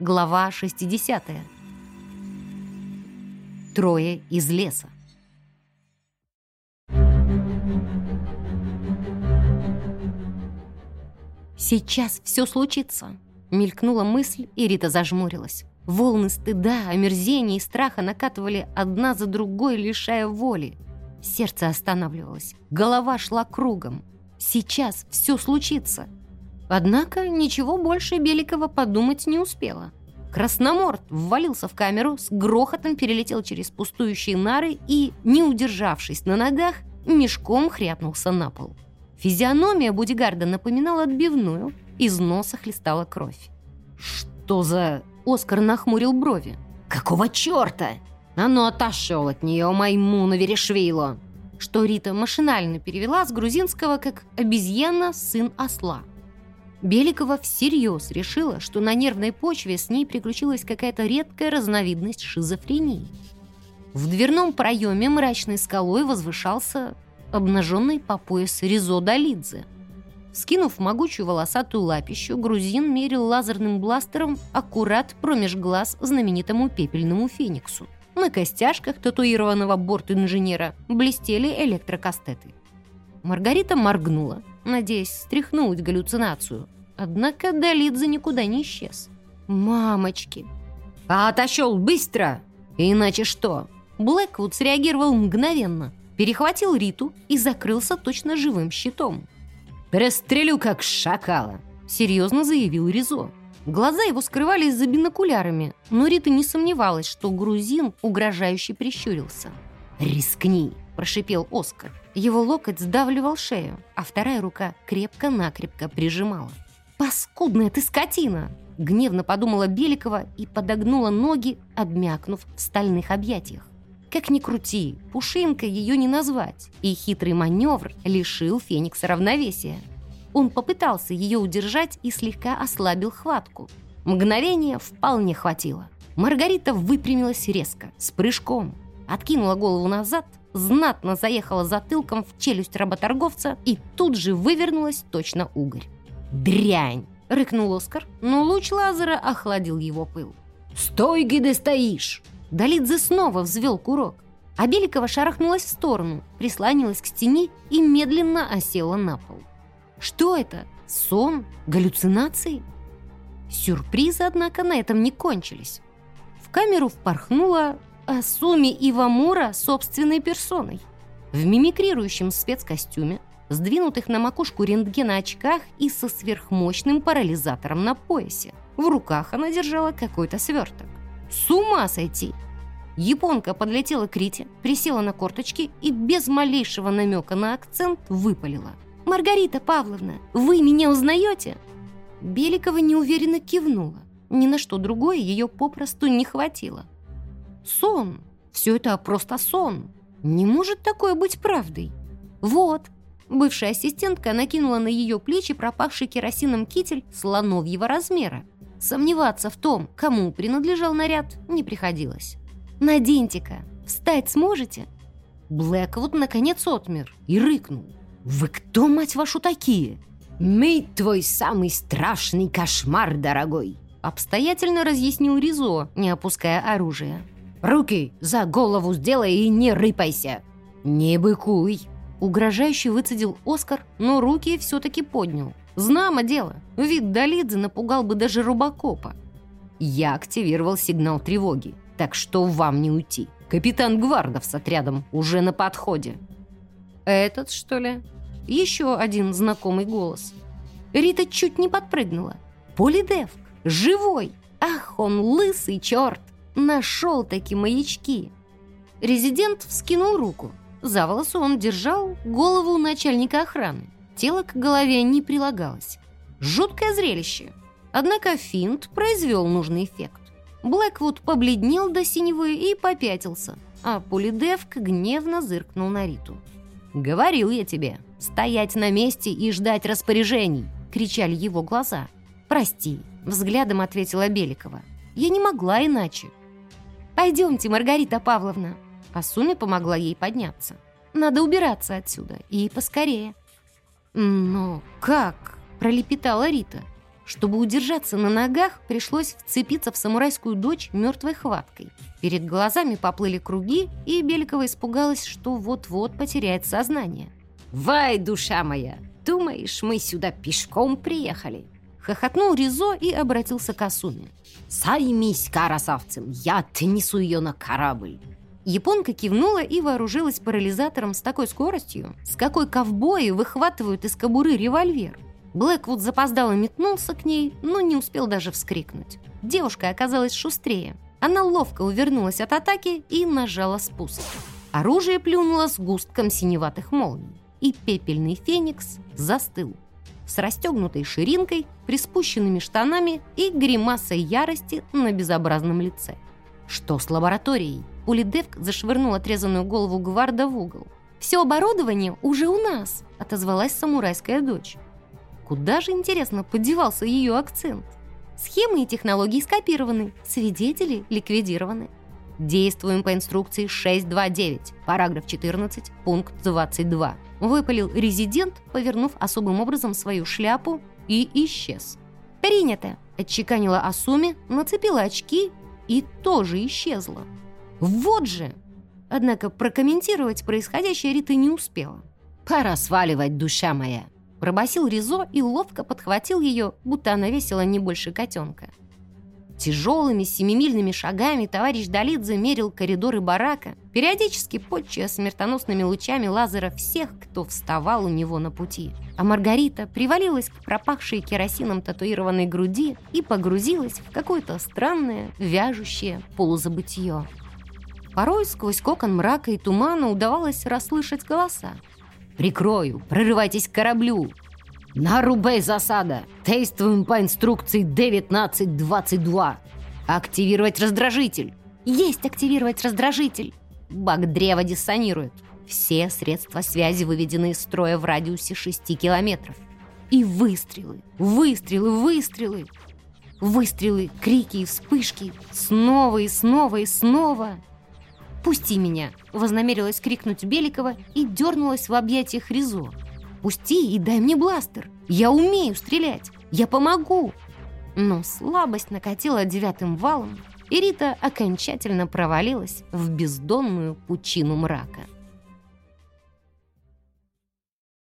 Глава 60. Трое из леса. «Сейчас все случится», — мелькнула мысль, и Рита зажмурилась. Волны стыда, омерзения и страха накатывали одна за другой, лишая воли. Сердце останавливалось, голова шла кругом. Сейчас все случится. Однако ничего больше Беликова подумать не успела. Красноморд ввалился в камеру, с грохотом перелетел через пустующие нары и, не удержавшись на ногах, мешком хряпнулся на пол. Физиономия Будигарда напоминала отбивную, из носа хлестала кровь. «Что за...» — Оскар нахмурил брови. «Какого черта?» «А ну, отошел от нее, маймуна Верешвило!» Что Рита машинально перевела с грузинского как «обезьяна, сын осла». Беликова всерьез решила, что на нервной почве с ней приключилась какая-то редкая разновидность шизофрении. В дверном проеме мрачной скалой возвышался обнаженный по пояс Ризо Долидзе. Скинув могучую волосатую лапищу, грузин мерил лазерным бластером аккурат промеж глаз знаменитому пепельному фениксу. На костяшках татуированного борт-инженера блестели электрокастеты. Маргарита моргнула, надеясь стряхнуть галлюцинацию. Однако Долидзе никуда не исчез. «Мамочки!» «А отошел быстро! Иначе что?» Блэквуд среагировал мгновенно, перехватил Риту и закрылся точно живым щитом. «Перестрелю, как шакала!» — серьезно заявил Ризо. Глаза его скрывались за бинокулярами, но Рита не сомневалась, что грузин угрожающе прищурился. «Рискни!» – прошипел Оскар. Его локоть сдавливал шею, а вторая рука крепко-накрепко прижимала. «Паскудная ты скотина!» – гневно подумала Беликова и подогнула ноги, обмякнув в стальных объятиях. Как ни крути, Пушинкой ее не назвать, и хитрый маневр лишил Феникса равновесия – он попытался ее удержать и слегка ослабил хватку. Мгновения вполне хватило. Маргарита выпрямилась резко, с прыжком, откинула голову назад, знатно заехала затылком в челюсть работорговца и тут же вывернулась точно угорь. «Дрянь!» — рыкнул Оскар, но луч лазера охладил его пыл. «Стой, где стоишь!» Долидзе снова взвел курок, а Беликова шарахнулась в сторону, прислонилась к стене и медленно осела на пол. Что это? Сон? Галлюцинации? Сюрпризы, однако, на этом не кончились. В камеру впорхнула Асуми Ивамура собственной персоной. В мимикрирующем спецкостюме, сдвинутых на макушку рентгена очках и со сверхмощным парализатором на поясе. В руках она держала какой-то сверток. С ума сойти! Японка подлетела к Рите, присела на корточки и без малейшего намека на акцент выпалила – «Маргарита Павловна, вы меня узнаете?» Беликова неуверенно кивнула. Ни на что другое ее попросту не хватило. «Сон! Все это просто сон! Не может такое быть правдой!» «Вот!» Бывшая ассистентка накинула на ее плечи пропахший керосином китель слоновьего размера. Сомневаться в том, кому принадлежал наряд, не приходилось. «Наденьте-ка, встать сможете?» Блэквуд наконец отмер и рыкнул. «Вы кто, мать вашу, такие?» «Мы твой самый страшный кошмар, дорогой!» Обстоятельно разъяснил Ризо, не опуская оружие. «Руки за голову сделай и не рыпайся!» «Не быкуй!» Угрожающе выцедил Оскар, но руки все-таки поднял. Знамо дело, вид Долидзе напугал бы даже Рубакопа. Я активировал сигнал тревоги, так что вам не уйти. Капитан Гвардов с отрядом уже на подходе. «Этот, что ли?» Еще один знакомый голос. Рита чуть не подпрыгнула. Полидевк! Живой! Ах, он лысый черт! Нашел такие маячки! Резидент вскинул руку. За волосу он держал голову начальника охраны. Тело к голове не прилагалось. Жуткое зрелище. Однако финт произвел нужный эффект. Блэквуд побледнел до синевы и попятился, а Полидевк гневно зыркнул на Риту. «Говорил я тебе, стоять на месте и ждать распоряжений!» — кричали его глаза. «Прости», — взглядом ответила Беликова. «Я не могла иначе». «Пойдемте, Маргарита Павловна». Асуми помогла ей подняться. «Надо убираться отсюда, и поскорее». «Но как?» — пролепетала Рита. Чтобы удержаться на ногах, пришлось вцепиться в самурайскую дочь мертвой хваткой. Перед глазами поплыли круги, и Беликова испугалась, что вот-вот потеряет сознание. «Вай, душа моя! Думаешь, мы сюда пешком приехали?» Хохотнул Ризо и обратился к Асуме. «Саймись красавцем, я отнесу ее на корабль!» Японка кивнула и вооружилась парализатором с такой скоростью, с какой ковбои выхватывают из кобуры револьвер. Блэквуд запоздало метнулся к ней, но не успел даже вскрикнуть. Девушка оказалась шустрее. Она ловко увернулась от атаки и нажала спуск. Оружие плюнуло с густком синеватых молний, и пепельный феникс застыл. С расстегнутой ширинкой, приспущенными штанами и гримасой ярости на безобразном лице. Что с лабораторией? Улидевк зашвырнул отрезанную голову Гварда в угол. «Все оборудование уже у нас», — отозвалась самурайская дочь. Куда же, интересно, подевался ее акцент? Схемы и технологии скопированы, свидетели ликвидированы. Действуем по инструкции 629, параграф 14, пункт 22. Выпалил резидент, повернув особым образом свою шляпу и исчез. «Принято!» – отчеканила Асуми, нацепила очки и тоже исчезла. «Вот же!» Однако прокомментировать происходящее Рита не успела. «Пора сваливать, душа моя!» Пробасил Ризо и ловко подхватил ее, будто она весила не больше котенка. Тяжелыми семимильными шагами товарищ Долидзе мерил коридоры барака, периодически подчуя смертоносными лучами лазера всех, кто вставал у него на пути. А Маргарита привалилась к пропахшей керосином татуированной груди и погрузилась в какое-то странное, вяжущее полузабытье. Порой сквозь кокон мрака и тумана удавалось расслышать голоса. Прикрою, прорывайтесь к кораблю. На Рубей засада. Действуем по инструкции 1922. Активировать раздражитель. Есть активировать раздражитель. Баг древа диссонирует. Все средства связи выведены из строя в радиусе 6 километров. И выстрелы, выстрелы, выстрелы. Выстрелы, крики и вспышки. Снова и снова и снова. «Пусти меня!» — вознамерилась крикнуть Беликова и дернулась в объятиях Ризо. «Пусти и дай мне бластер! Я умею стрелять! Я помогу!» Но слабость накатила девятым валом, и Рита окончательно провалилась в бездонную пучину мрака.